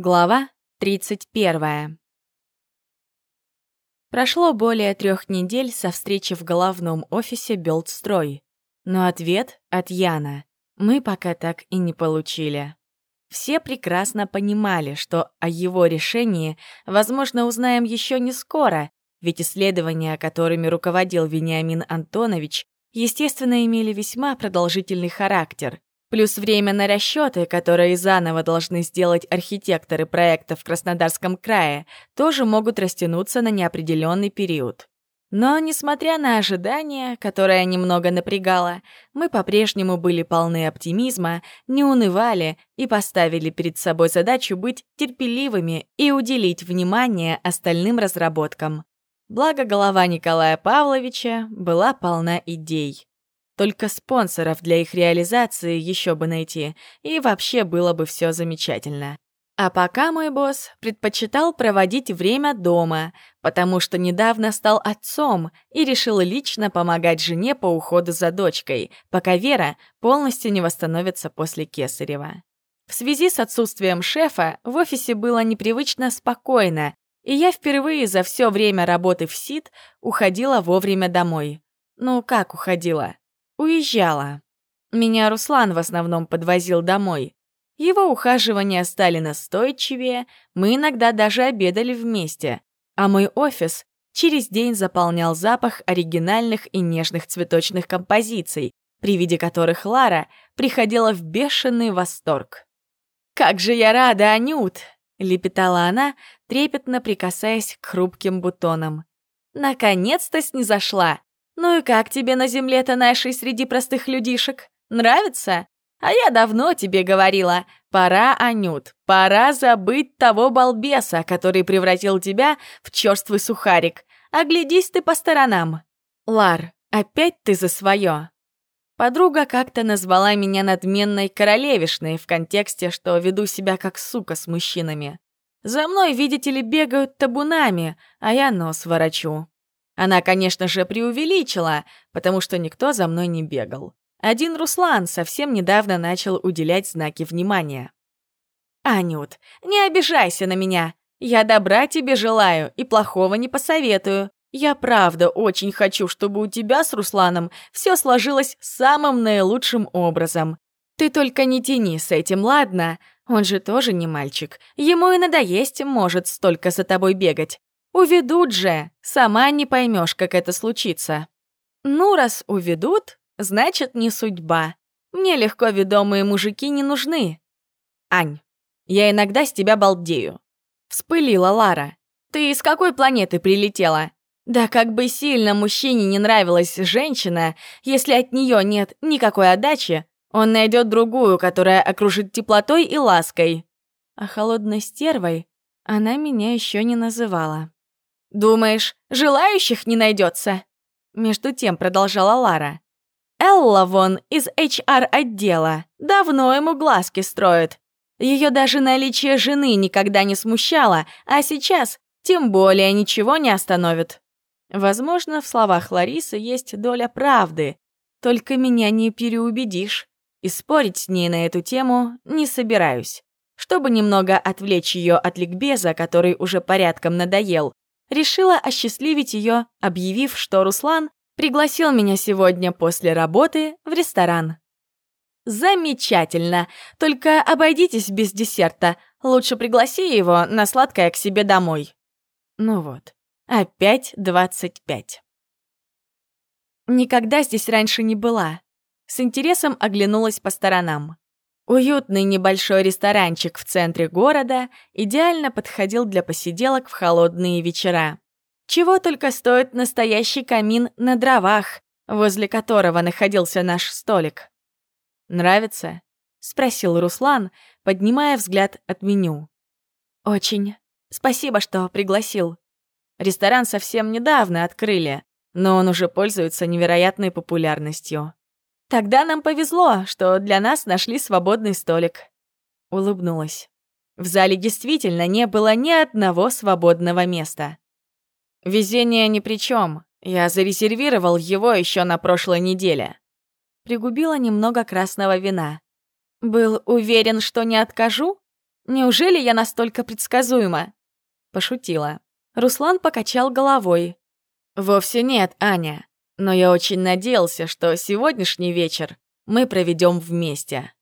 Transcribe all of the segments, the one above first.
Глава 31. Прошло более трех недель со встречи в головном офисе Белдстрой, но ответ от Яна мы пока так и не получили. Все прекрасно понимали, что о его решении, возможно, узнаем еще не скоро, ведь исследования, которыми руководил Вениамин Антонович, естественно, имели весьма продолжительный характер, Плюс время на расчеты, которые заново должны сделать архитекторы проекта в Краснодарском крае, тоже могут растянуться на неопределенный период. Но, несмотря на ожидания, которое немного напрягало, мы по-прежнему были полны оптимизма, не унывали и поставили перед собой задачу быть терпеливыми и уделить внимание остальным разработкам. Благо, голова Николая Павловича была полна идей. Только спонсоров для их реализации еще бы найти, и вообще было бы все замечательно. А пока мой босс предпочитал проводить время дома, потому что недавно стал отцом и решил лично помогать жене по уходу за дочкой, пока Вера полностью не восстановится после Кесарева. В связи с отсутствием шефа в офисе было непривычно спокойно, и я впервые за все время работы в СИД уходила вовремя домой. Ну, как уходила? Уезжала. Меня Руслан в основном подвозил домой. Его ухаживания стали настойчивее, мы иногда даже обедали вместе, а мой офис через день заполнял запах оригинальных и нежных цветочных композиций, при виде которых Лара приходила в бешеный восторг. «Как же я рада, Анют!» — лепетала она, трепетно прикасаясь к хрупким бутонам. «Наконец-то снизошла! «Ну и как тебе на земле-то нашей среди простых людишек? Нравится? А я давно тебе говорила, пора, Анют, пора забыть того балбеса, который превратил тебя в черствый сухарик. Оглядись ты по сторонам. Лар, опять ты за свое. Подруга как-то назвала меня надменной королевишной в контексте, что веду себя как сука с мужчинами. За мной, видите ли, бегают табунами, а я нос ворочу. Она, конечно же, преувеличила, потому что никто за мной не бегал. Один Руслан совсем недавно начал уделять знаки внимания. «Анют, не обижайся на меня. Я добра тебе желаю и плохого не посоветую. Я правда очень хочу, чтобы у тебя с Русланом все сложилось самым наилучшим образом. Ты только не тяни с этим, ладно? Он же тоже не мальчик. Ему и надоесть может столько за тобой бегать. Уведут же, сама не поймешь, как это случится. Ну, раз уведут, значит, не судьба. Мне легко ведомые мужики не нужны. Ань, я иногда с тебя балдею. Вспылила Лара. Ты из какой планеты прилетела? Да как бы сильно мужчине не нравилась женщина, если от нее нет никакой отдачи, он найдет другую, которая окружит теплотой и лаской. А холодной стервой она меня еще не называла. «Думаешь, желающих не найдется?» Между тем продолжала Лара. «Элла вон из HR-отдела. Давно ему глазки строит. Ее даже наличие жены никогда не смущало, а сейчас тем более ничего не остановит». Возможно, в словах Ларисы есть доля правды, только меня не переубедишь, и спорить с ней на эту тему не собираюсь. Чтобы немного отвлечь ее от ликбеза, который уже порядком надоел, решила осчастливить ее, объявив, что Руслан пригласил меня сегодня после работы в ресторан. Замечательно, только обойдитесь без десерта. Лучше пригласи его на сладкое к себе домой. Ну вот, опять двадцать пять. Никогда здесь раньше не была. С интересом оглянулась по сторонам. Уютный небольшой ресторанчик в центре города идеально подходил для посиделок в холодные вечера. Чего только стоит настоящий камин на дровах, возле которого находился наш столик. «Нравится?» — спросил Руслан, поднимая взгляд от меню. «Очень. Спасибо, что пригласил. Ресторан совсем недавно открыли, но он уже пользуется невероятной популярностью. Тогда нам повезло, что для нас нашли свободный столик. Улыбнулась. В зале действительно не было ни одного свободного места. Везение ни при чем. Я зарезервировал его еще на прошлой неделе. Пригубила немного красного вина. Был уверен, что не откажу? Неужели я настолько предсказуема?» Пошутила. Руслан покачал головой. «Вовсе нет, Аня. Но я очень надеялся, что сегодняшний вечер мы проведем вместе».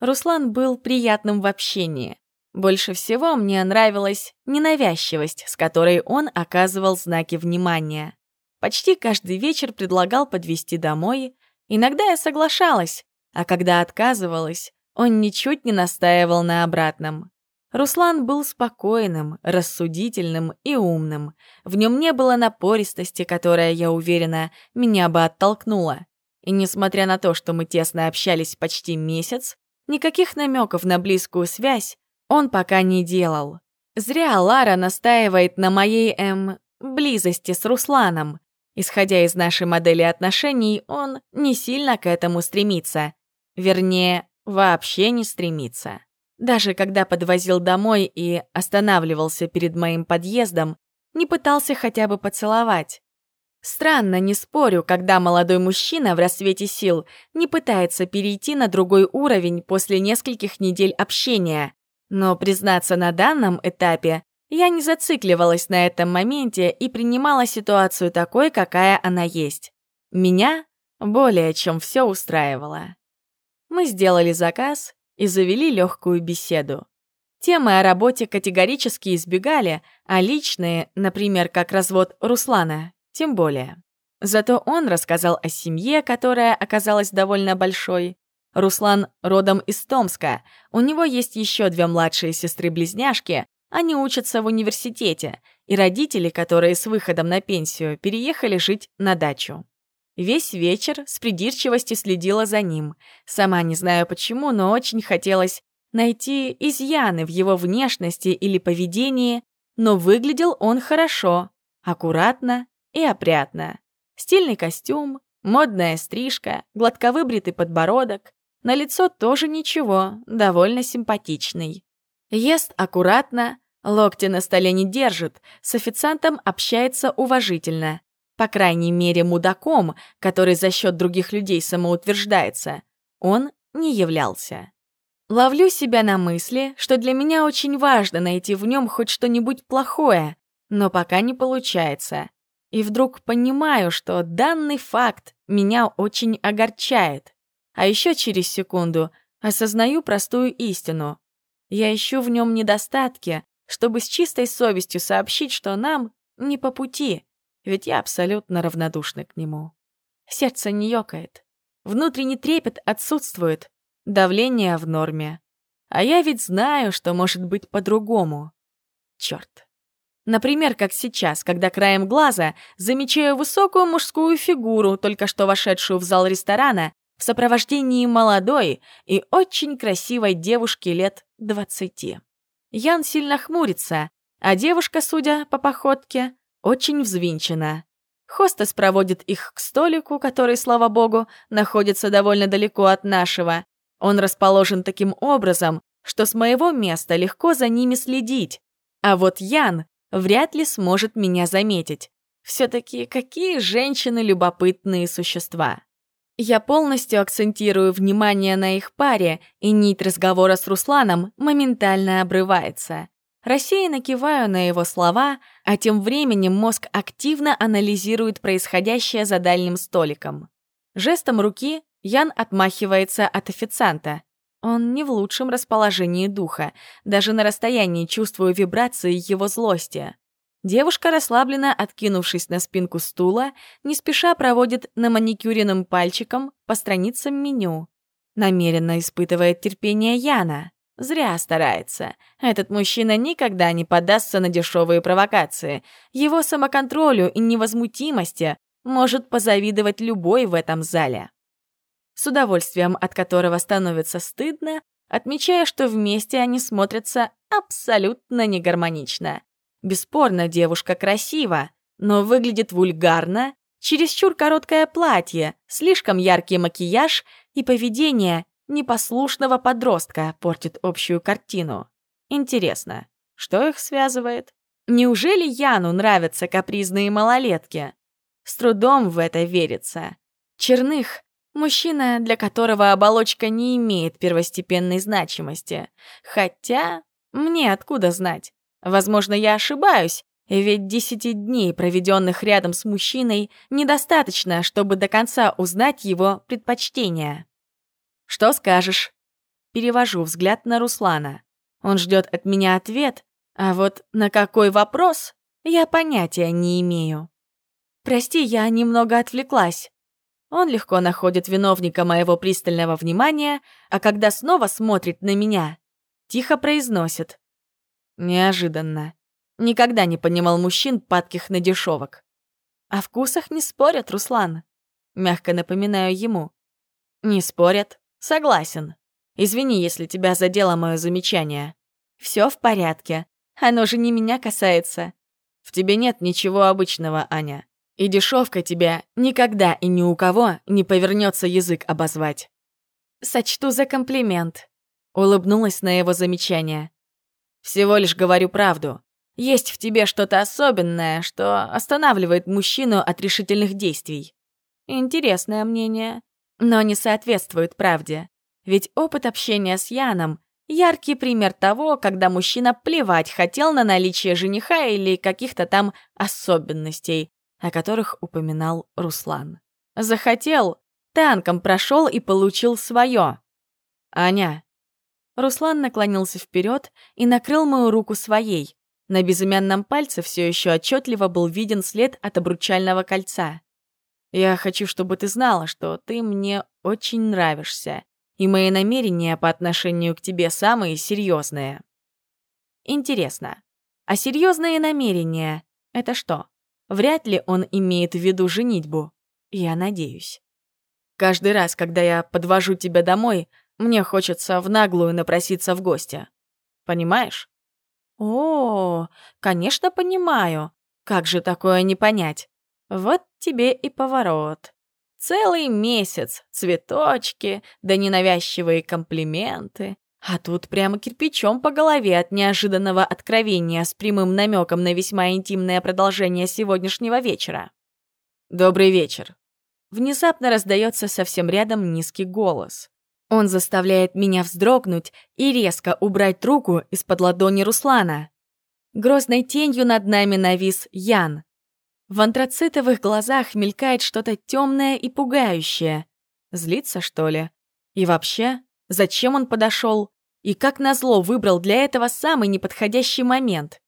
Руслан был приятным в общении. Больше всего мне нравилась ненавязчивость, с которой он оказывал знаки внимания. Почти каждый вечер предлагал подвезти домой. Иногда я соглашалась, а когда отказывалась, он ничуть не настаивал на обратном. Руслан был спокойным, рассудительным и умным. В нем не было напористости, которая, я уверена, меня бы оттолкнула. И несмотря на то, что мы тесно общались почти месяц, никаких намеков на близкую связь он пока не делал. Зря Лара настаивает на моей, эм, близости с Русланом. Исходя из нашей модели отношений, он не сильно к этому стремится. Вернее, вообще не стремится. Даже когда подвозил домой и останавливался перед моим подъездом, не пытался хотя бы поцеловать. Странно, не спорю, когда молодой мужчина в рассвете сил не пытается перейти на другой уровень после нескольких недель общения. Но, признаться, на данном этапе я не зацикливалась на этом моменте и принимала ситуацию такой, какая она есть. Меня более чем все устраивало. Мы сделали заказ, и завели легкую беседу. Темы о работе категорически избегали, а личные, например, как развод Руслана, тем более. Зато он рассказал о семье, которая оказалась довольно большой. Руслан родом из Томска, у него есть еще две младшие сестры-близняшки, они учатся в университете, и родители, которые с выходом на пенсию переехали жить на дачу. Весь вечер с придирчивостью следила за ним. Сама не знаю почему, но очень хотелось найти изъяны в его внешности или поведении, но выглядел он хорошо, аккуратно и опрятно. Стильный костюм, модная стрижка, гладко выбритый подбородок. На лицо тоже ничего, довольно симпатичный. Ест аккуратно, локти на столе не держит, с официантом общается уважительно. По крайней мере, мудаком, который за счет других людей самоутверждается, он не являлся. Ловлю себя на мысли, что для меня очень важно найти в нем хоть что-нибудь плохое, но пока не получается. И вдруг понимаю, что данный факт меня очень огорчает. А еще через секунду осознаю простую истину. Я ищу в нем недостатки, чтобы с чистой совестью сообщить, что нам не по пути ведь я абсолютно равнодушна к нему. Сердце не ёкает, внутренний трепет отсутствует, давление в норме. А я ведь знаю, что может быть по-другому. Чёрт. Например, как сейчас, когда краем глаза замечаю высокую мужскую фигуру, только что вошедшую в зал ресторана, в сопровождении молодой и очень красивой девушки лет двадцати. Ян сильно хмурится, а девушка, судя по походке, очень взвинчена. Хостес проводит их к столику, который, слава богу, находится довольно далеко от нашего. Он расположен таким образом, что с моего места легко за ними следить. А вот Ян вряд ли сможет меня заметить. Все-таки какие женщины любопытные существа. Я полностью акцентирую внимание на их паре, и нить разговора с Русланом моментально обрывается. Рассеянно киваю на его слова, а тем временем мозг активно анализирует происходящее за дальним столиком. Жестом руки Ян отмахивается от официанта. Он не в лучшем расположении духа, даже на расстоянии чувствую вибрации его злости. Девушка, расслабленно откинувшись на спинку стула, не спеша проводит на маникюренным пальчиком по страницам меню. Намеренно испытывает терпение Яна. Зря старается. Этот мужчина никогда не поддастся на дешевые провокации. Его самоконтролю и невозмутимости может позавидовать любой в этом зале. С удовольствием от которого становится стыдно, отмечая, что вместе они смотрятся абсолютно негармонично. Бесспорно, девушка красива, но выглядит вульгарно, чересчур короткое платье, слишком яркий макияж и поведение непослушного подростка портит общую картину. Интересно, что их связывает? Неужели Яну нравятся капризные малолетки? С трудом в это верится. Черных — мужчина, для которого оболочка не имеет первостепенной значимости. Хотя, Мне откуда знать? Возможно, я ошибаюсь, ведь десяти дней, проведенных рядом с мужчиной, недостаточно, чтобы до конца узнать его предпочтения. «Что скажешь?» Перевожу взгляд на Руслана. Он ждет от меня ответ, а вот на какой вопрос я понятия не имею. «Прости, я немного отвлеклась». Он легко находит виновника моего пристального внимания, а когда снова смотрит на меня, тихо произносит. Неожиданно. Никогда не понимал мужчин, падких на дешевок. О вкусах не спорят, Руслан. Мягко напоминаю ему. Не спорят. Согласен. Извини, если тебя задело мое замечание. Все в порядке. Оно же не меня касается. В тебе нет ничего обычного, Аня. И дешевка тебя никогда и ни у кого не повернется язык обозвать. Сочту за комплимент. Улыбнулась на его замечание. Всего лишь говорю правду. Есть в тебе что-то особенное, что останавливает мужчину от решительных действий. Интересное мнение, но не соответствует правде. Ведь опыт общения с Яном — яркий пример того, когда мужчина плевать хотел на наличие жениха или каких-то там особенностей, о которых упоминал Руслан. Захотел, танком прошел и получил свое. Аня. Руслан наклонился вперед и накрыл мою руку своей, на безымянном пальце все еще отчетливо был виден след от обручального кольца. «Я хочу, чтобы ты знала, что ты мне очень нравишься, и мои намерения по отношению к тебе самые серьезные». Интересно, а серьезные намерения — это что? Вряд ли он имеет в виду женитьбу. Я надеюсь. Каждый раз, когда я подвожу тебя домой, мне хочется в наглую напроситься в гости. Понимаешь? О, конечно, понимаю. Как же такое не понять? Вот тебе и поворот. Целый месяц, цветочки, да ненавязчивые комплименты. А тут прямо кирпичом по голове от неожиданного откровения с прямым намеком на весьма интимное продолжение сегодняшнего вечера. «Добрый вечер». Внезапно раздается совсем рядом низкий голос. Он заставляет меня вздрогнуть и резко убрать руку из-под ладони Руслана. Грозной тенью над нами навис Ян. В антрацитовых глазах мелькает что-то темное и пугающее. Злится, что ли? И вообще, зачем он подошел? И как назло выбрал для этого самый неподходящий момент?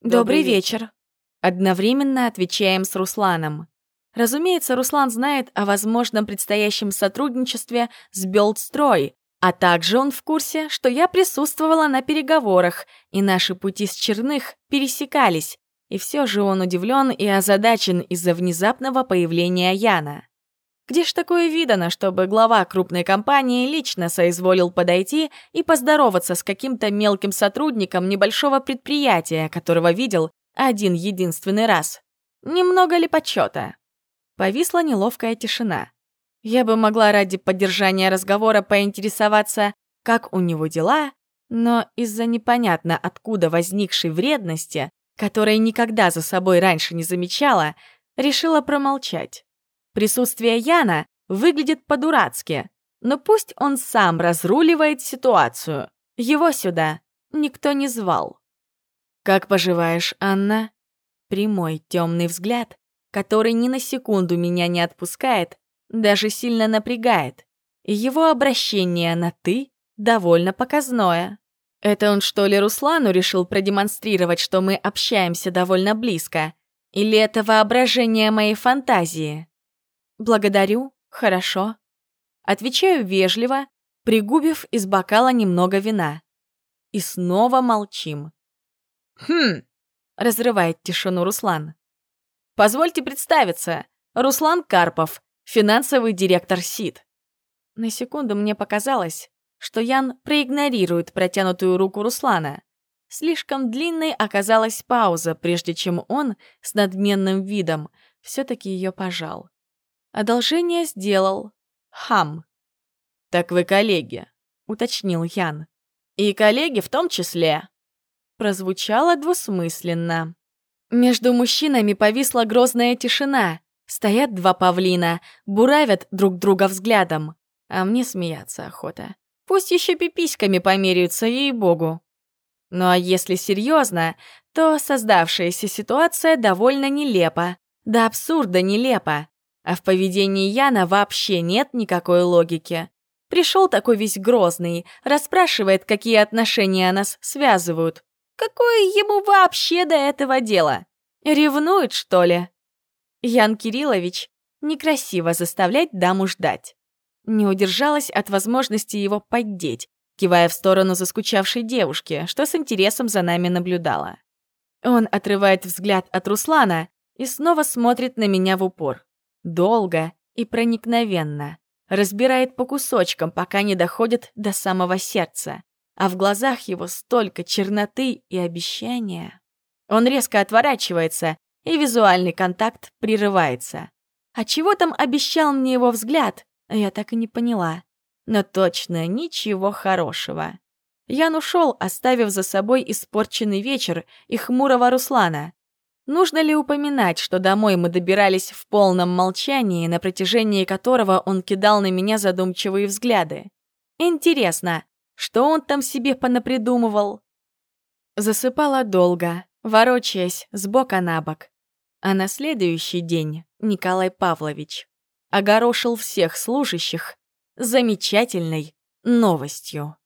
«Добрый, Добрый вечер», вечер. Одновременно отвечаем с Русланом. Разумеется, Руслан знает о возможном предстоящем сотрудничестве с Белдстрой, а также он в курсе, что я присутствовала на переговорах, и наши пути с Черных пересекались, и все же он удивлен и озадачен из-за внезапного появления Яна. Где ж такое видано, чтобы глава крупной компании лично соизволил подойти и поздороваться с каким-то мелким сотрудником небольшого предприятия, которого видел один единственный раз? Немного ли почета? Повисла неловкая тишина. Я бы могла ради поддержания разговора поинтересоваться, как у него дела, но из-за непонятно откуда возникшей вредности, которой никогда за собой раньше не замечала, решила промолчать. Присутствие Яна выглядит по-дурацки, но пусть он сам разруливает ситуацию. Его сюда никто не звал. «Как поживаешь, Анна?» Прямой темный взгляд который ни на секунду меня не отпускает, даже сильно напрягает. Его обращение на «ты» довольно показное. Это он что ли Руслану решил продемонстрировать, что мы общаемся довольно близко? Или это воображение моей фантазии? Благодарю, хорошо. Отвечаю вежливо, пригубив из бокала немного вина. И снова молчим. «Хм!» — разрывает тишину Руслан. Позвольте представиться. Руслан Карпов, финансовый директор СИД. На секунду мне показалось, что Ян проигнорирует протянутую руку Руслана. Слишком длинной оказалась пауза, прежде чем он с надменным видом все-таки ее пожал. Одолжение сделал. Хам. «Так вы коллеги», — уточнил Ян. «И коллеги в том числе». Прозвучало двусмысленно. Между мужчинами повисла грозная тишина. Стоят два павлина, буравят друг друга взглядом. А мне смеяться охота. Пусть еще пиписьками померяются, ей-богу. Ну а если серьезно, то создавшаяся ситуация довольно нелепа, до абсурда нелепа. А в поведении Яна вообще нет никакой логики. Пришел такой весь грозный, расспрашивает, какие отношения нас связывают. Какое ему вообще до этого дело? Ревнует, что ли? Ян Кириллович, некрасиво заставлять даму ждать. Не удержалась от возможности его поддеть, кивая в сторону заскучавшей девушки, что с интересом за нами наблюдала. Он отрывает взгляд от Руслана и снова смотрит на меня в упор. Долго и проникновенно. Разбирает по кусочкам, пока не доходит до самого сердца. А в глазах его столько черноты и обещания. Он резко отворачивается, и визуальный контакт прерывается. А чего там обещал мне его взгляд, я так и не поняла. Но точно ничего хорошего. Ян ушел, оставив за собой испорченный вечер и хмурого Руслана. Нужно ли упоминать, что домой мы добирались в полном молчании, на протяжении которого он кидал на меня задумчивые взгляды? Интересно, что он там себе понапридумывал? Засыпала долго, ворочаясь с бока на бок. А на следующий день Николай Павлович огорошил всех служащих замечательной новостью.